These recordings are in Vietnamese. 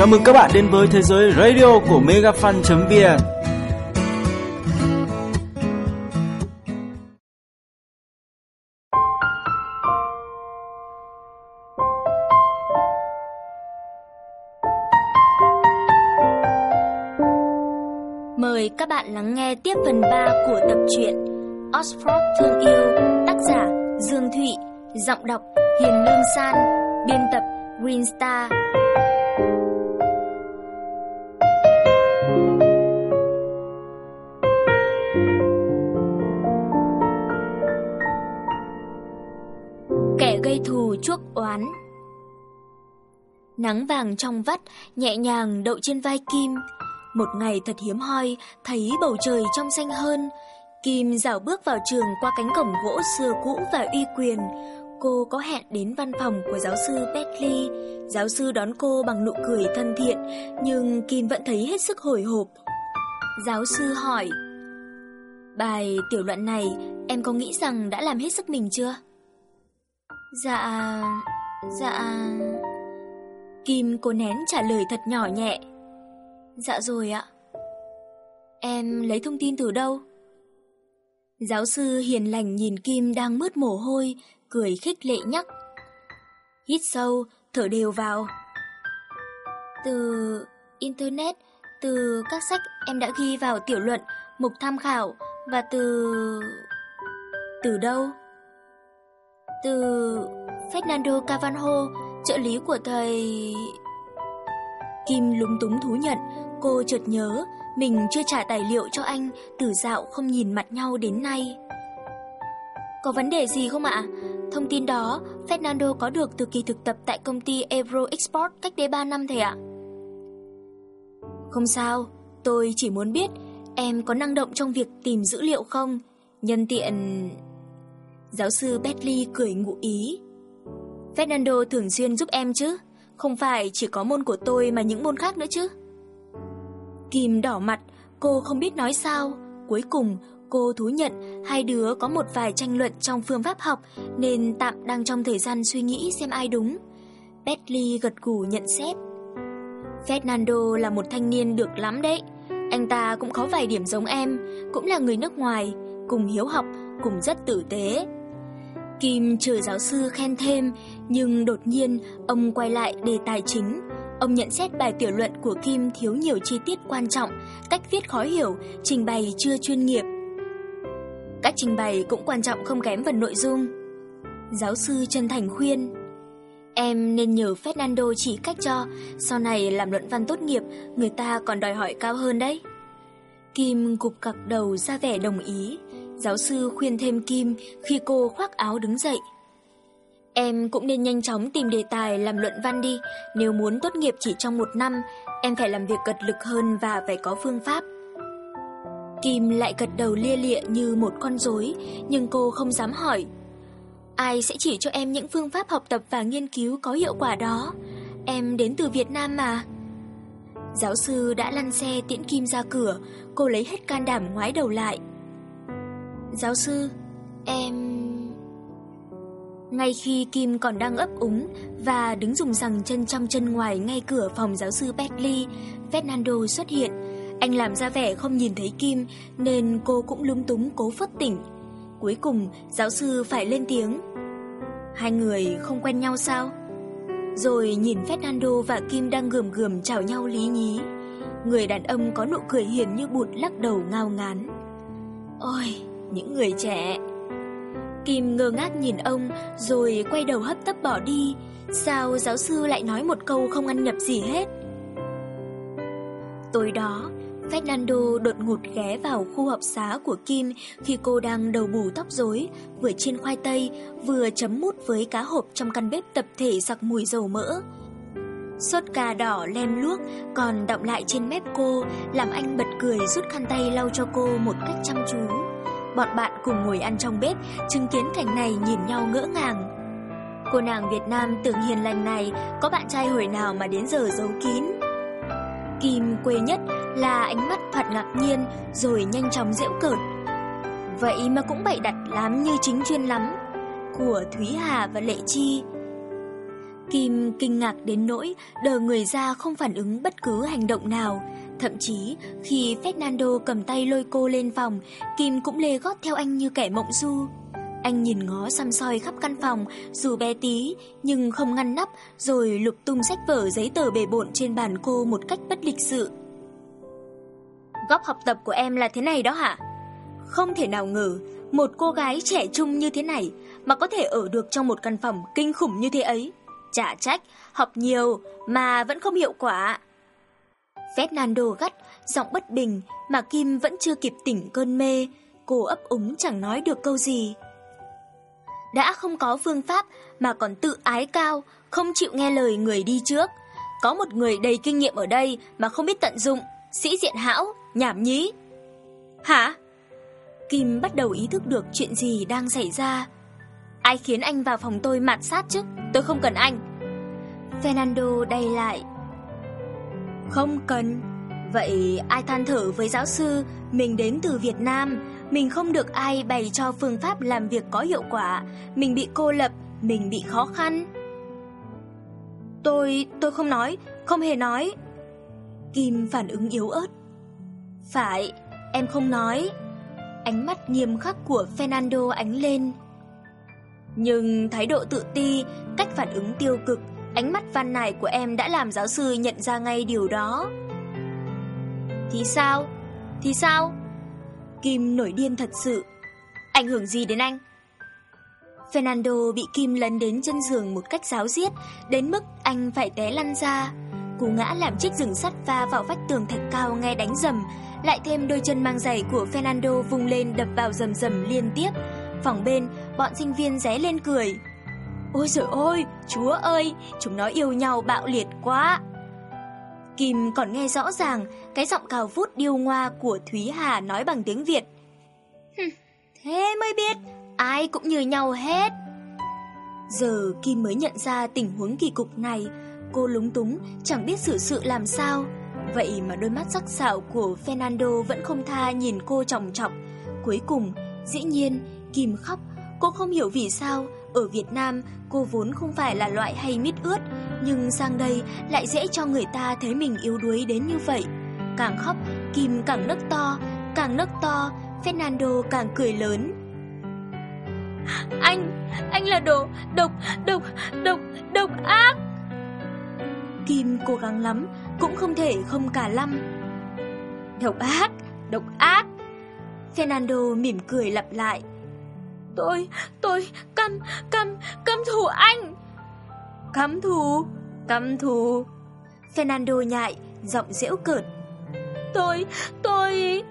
Chào mừng các bạn đến với thế giới radio của megafan.vn Mời các bạn lắng nghe tiếp phần 3 của tập truyện Oxford Thương Yêu, Tác giả Dương Thụy, Giọng đọc Hiền Lương San, Biên tập Green Star gây thù chuốc oán Nắng vàng trong vắt nhẹ nhàng đậu trên vai Kim một ngày thật hiếm hoi, thấy bầu trời trong xanh hơn. Kim dạo bước vào trường qua cánh cổng gỗ xưa cũ và uy quyền. Cô có hẹn đến văn phòng của giáo sư Bentley. Giáo sư đón cô bằng nụ cười thân thiện, nhưng Kim vẫn thấy hết sức hồi hộp. Giáo sư hỏi, Bài tiểu luận này em có nghĩ rằng đã làm hết sức mình chưa? Dạ... dạ... Kim cô nén trả lời thật nhỏ nhẹ. Dạ rồi ạ. Em lấy thông tin từ đâu? Giáo sư hiền lành nhìn Kim đang mướt mồ hôi, cười khích lệ nhắc. Hít sâu, thở đều vào. Từ Internet, từ các sách em đã ghi vào tiểu luận, mục tham khảo và từ... Từ đâu? Từ Fernando Cavanho, trợ lý của thầy... Kim lúng túng thú nhận, cô chợt nhớ mình chưa trả tài liệu cho anh từ dạo không nhìn mặt nhau đến nay. Có vấn đề gì không ạ? Thông tin đó Fernando có được từ kỳ thực tập tại công ty Euro Export cách đây 3 năm thầy ạ. Không sao, tôi chỉ muốn biết em có năng động trong việc tìm dữ liệu không? Nhân tiện... Giáo sư Bentley cười ngụ ý. Fernando thường xuyên giúp em chứ? Không phải chỉ có môn của tôi mà những môn khác nữa chứ. Kim đỏ mặt, cô không biết nói sao. Cuối cùng, cô thú nhận hai đứa có một vài tranh luận trong phương pháp học nên tạm đang trong thời gian suy nghĩ xem ai đúng. Bentley gật gù nhận xét. Fernando là một thanh niên được lắm đấy. Anh ta cũng có vài điểm giống em, cũng là người nước ngoài, cùng hiếu học, cùng rất tử tế. Kim chờ giáo sư khen thêm, nhưng đột nhiên ông quay lại đề tài chính. Ông nhận xét bài tiểu luận của Kim thiếu nhiều chi tiết quan trọng, cách viết khó hiểu, trình bày chưa chuyên nghiệp. Cách trình bày cũng quan trọng không kém phần nội dung. Giáo sư chân thành khuyên, em nên nhờ Fernando chỉ cách cho, sau này làm luận văn tốt nghiệp, người ta còn đòi hỏi cao hơn đấy. Kim cục cặc đầu ra vẻ đồng ý, Giáo sư khuyên thêm Kim khi cô khoác áo đứng dậy. Em cũng nên nhanh chóng tìm đề tài làm luận văn đi, nếu muốn tốt nghiệp chỉ trong một năm, em phải làm việc cật lực hơn và phải có phương pháp. Kim lại gật đầu lia lịa như một con rối, nhưng cô không dám hỏi. Ai sẽ chỉ cho em những phương pháp học tập và nghiên cứu có hiệu quả đó? Em đến từ Việt Nam mà. Giáo sư đã lăn xe tiễn Kim ra cửa, cô lấy hết can đảm ngoái đầu lại. Giáo sư, em... Ngay khi Kim còn đang ấp úng và đứng dùng rằng chân trong chân ngoài ngay cửa phòng giáo sư Bentley, Fernando xuất hiện. Anh làm ra vẻ không nhìn thấy Kim nên cô cũng lúng túng cố phất tỉnh. Cuối cùng giáo sư phải lên tiếng. Hai người không quen nhau sao? Rồi nhìn Fernando và Kim đang gườm gườm chào nhau lý nhí. Người đàn ông có nụ cười hiền như bụt lắc đầu ngao ngán. Ôi, những người trẻ. Kim ngơ ngác nhìn ông rồi quay đầu hấp tấp bỏ đi. Sao giáo sư lại nói một câu không ăn nhập gì hết? Tối đó, Fernando đột ngột ghé vào khu học xá của Kim khi cô đang đầu bù tóc rối, vừa chiên khoai tây, vừa chấm mút với cá hộp trong căn bếp tập thể sặc mùi dầu mỡ. Sốt cà đỏ lem luốc còn đọng lại trên mép cô, làm anh bật cười rút khăn tay lau cho cô một cách chăm chú. Bọn bạn cùng ngồi ăn trong bếp, chứng kiến cảnh này nhìn nhau ngỡ ngàng. Cô nàng Việt Nam tưởng hiền lành này có bạn trai hồi nào mà đến giờ giấu kín. Kim quê nhất là ánh mắt thật ngạc nhiên rồi nhanh chóng dễu cợt. Vậy mà cũng bậy đặt lắm như chính chuyên lắm của Thúy Hà và Lệ Chi. Kim kinh ngạc đến nỗi đờ người ra không phản ứng bất cứ hành động nào. Thậm chí khi Fernando cầm tay lôi cô lên phòng, Kim cũng lê gót theo anh như kẻ mộng du. Anh nhìn ngó xăm soi khắp căn phòng, dù bé tí, nhưng không ngăn nắp, rồi lục tung sách vở giấy tờ bề bộn trên bàn cô một cách bất lịch sự. Góc học tập của em là thế này đó hả? Không thể nào ngờ, một cô gái trẻ trung như thế này mà có thể ở được trong một căn phòng kinh khủng như thế ấy. Chả trách, học nhiều mà vẫn không hiệu quả. Fernando gắt, giọng bất bình mà Kim vẫn chưa kịp tỉnh cơn mê. Cô ấp úng chẳng nói được câu gì. Đã không có phương pháp mà còn tự ái cao, không chịu nghe lời người đi trước. Có một người đầy kinh nghiệm ở đây mà không biết tận dụng, sĩ diện hão, nhảm nhí. Hả? Kim bắt đầu ý thức được chuyện gì đang xảy ra. Ai khiến anh vào phòng tôi mạt sát chứ? Tôi không cần anh. Fernando đầy lại. Không cần. Vậy ai than thở với giáo sư mình đến từ Việt Nam, mình không được ai bày cho phương pháp làm việc có hiệu quả, mình bị cô lập, mình bị khó khăn. Tôi, tôi không nói, không hề nói. Kim phản ứng yếu ớt. Phải, em không nói. Ánh mắt nghiêm khắc của Fernando ánh lên. Nhưng thái độ tự ti, cách phản ứng tiêu cực, ánh mắt văn nài của em đã làm giáo sư nhận ra ngay điều đó. Thì sao? Thì sao? Kim nổi điên thật sự. Ảnh hưởng gì đến anh? Fernando bị Kim lấn đến chân giường một cách giáo diết, đến mức anh phải té lăn ra. Cú ngã làm chiếc rừng sắt va vào vách tường thạch cao nghe đánh rầm, lại thêm đôi chân mang giày của Fernando vung lên đập vào rầm rầm liên tiếp. Phòng bên, bọn sinh viên ré lên cười. Ôi trời ơi, chúa ơi, chúng nó yêu nhau bạo liệt quá. Kim còn nghe rõ ràng cái giọng cào vút điêu ngoa của Thúy Hà nói bằng tiếng Việt. Thế mới biết, ai cũng như nhau hết. Giờ Kim mới nhận ra tình huống kỳ cục này, cô lúng túng, chẳng biết xử sự làm sao. Vậy mà đôi mắt sắc sảo của Fernando vẫn không tha nhìn cô trọng trọng. Cuối cùng, dĩ nhiên, Kim khóc, cô không hiểu vì sao ở Việt Nam cô vốn không phải là loại hay mít ướt, nhưng sang đây lại dễ cho người ta thấy mình yếu đuối đến như vậy. Càng khóc, Kim càng nấc to, càng nấc to, Fernando càng cười lớn. Anh, anh là đồ độc, độc, độc, độc ác. Kim cố gắng lắm, cũng không thể không cả lăm. Độc ác, độc ác. Fernando mỉm cười lặp lại. Tôi, tôi căm, căm, căm thù anh. Căm thù, căm thù. Fernando nhại, giọng dễu cợt. Tôi, tôi...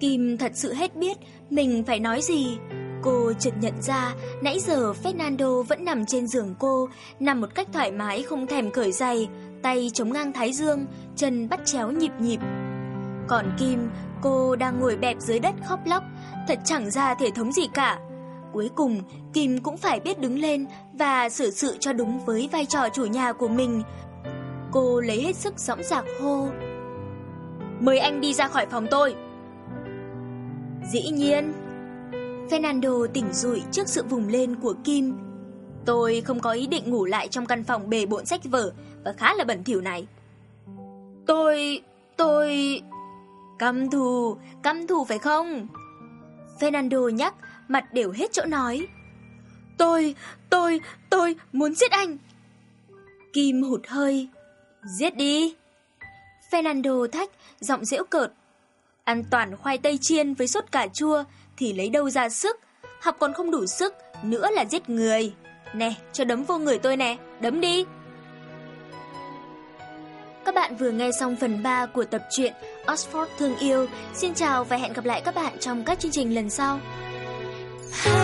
Kim thật sự hết biết mình phải nói gì. Cô chợt nhận ra nãy giờ Fernando vẫn nằm trên giường cô, nằm một cách thoải mái không thèm cởi giày, tay chống ngang thái dương, chân bắt chéo nhịp nhịp. Còn Kim, cô đang ngồi bẹp dưới đất khóc lóc, thật chẳng ra thể thống gì cả. Cuối cùng, Kim cũng phải biết đứng lên và xử sự cho đúng với vai trò chủ nhà của mình. Cô lấy hết sức dõng dạc hô. Mời anh đi ra khỏi phòng tôi. Dĩ nhiên. Fernando tỉnh rụi trước sự vùng lên của Kim. Tôi không có ý định ngủ lại trong căn phòng bề bộn sách vở và khá là bẩn thỉu này. Tôi... tôi... Căm thù, căm thù phải không? Fernando nhắc, mặt đều hết chỗ nói. Tôi, tôi, tôi muốn giết anh. Kim hụt hơi. Giết đi. Fernando thách, giọng dễu cợt. Ăn toàn khoai tây chiên với sốt cà chua thì lấy đâu ra sức. Học còn không đủ sức, nữa là giết người. Nè, cho đấm vô người tôi nè, đấm đi. Các bạn vừa nghe xong phần 3 của tập truyện Oxford Thương Yêu. Xin chào và hẹn gặp lại các bạn trong các chương trình lần sau. 花